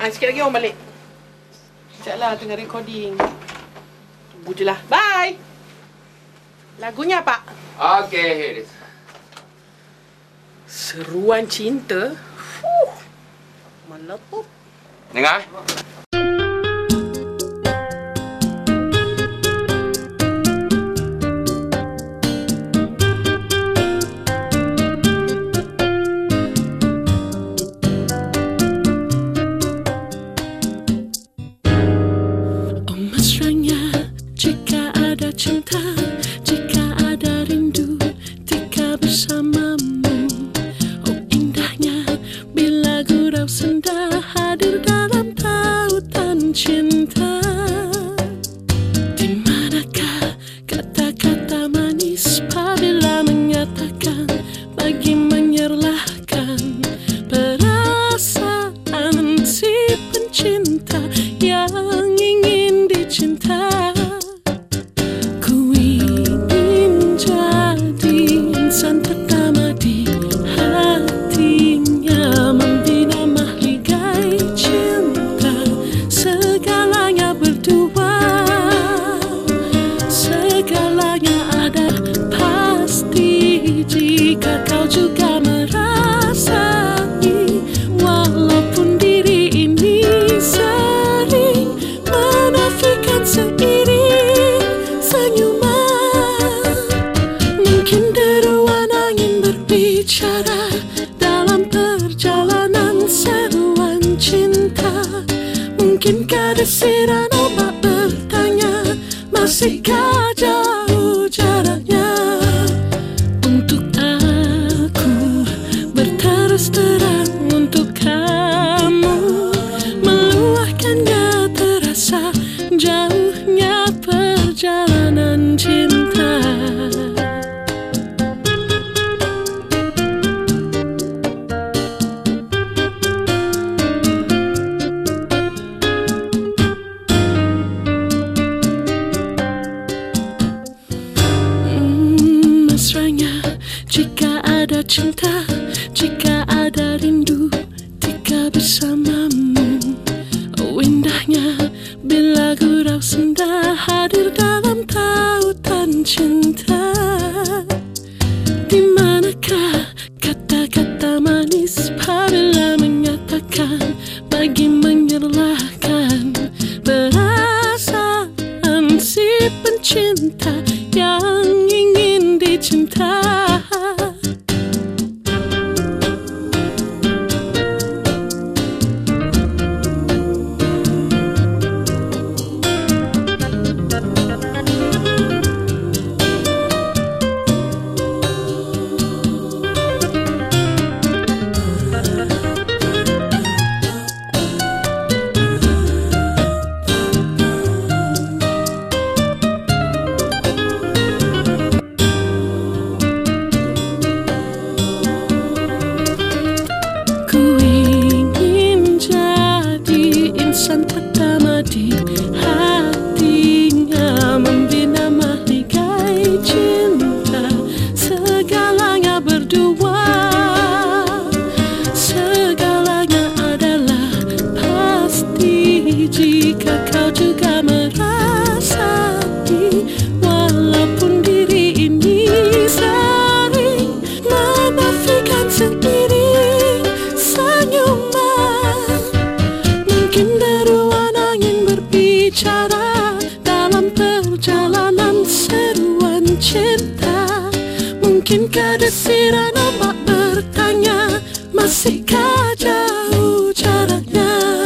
Ah, sikit lagi orang balik. Sekejaplah tengah recording. Tunggu je lah. Bye! Lagunya apa? Okay, here it is. Seruan cinta? Fuh! Malapup. Dengar? Dengar? senda hadir dalam tautan cinta. Di manakah kata-kata manis bila menyatakan Bagi menyerlahkan perasaan si pencinta bicara dalam perjalanan seruan cinta. Mungkinkah desiran obat bertanya Masihkah jalan 真的 Mungkin kedesiran ombak bertanya Masihkah jauh jaraknya?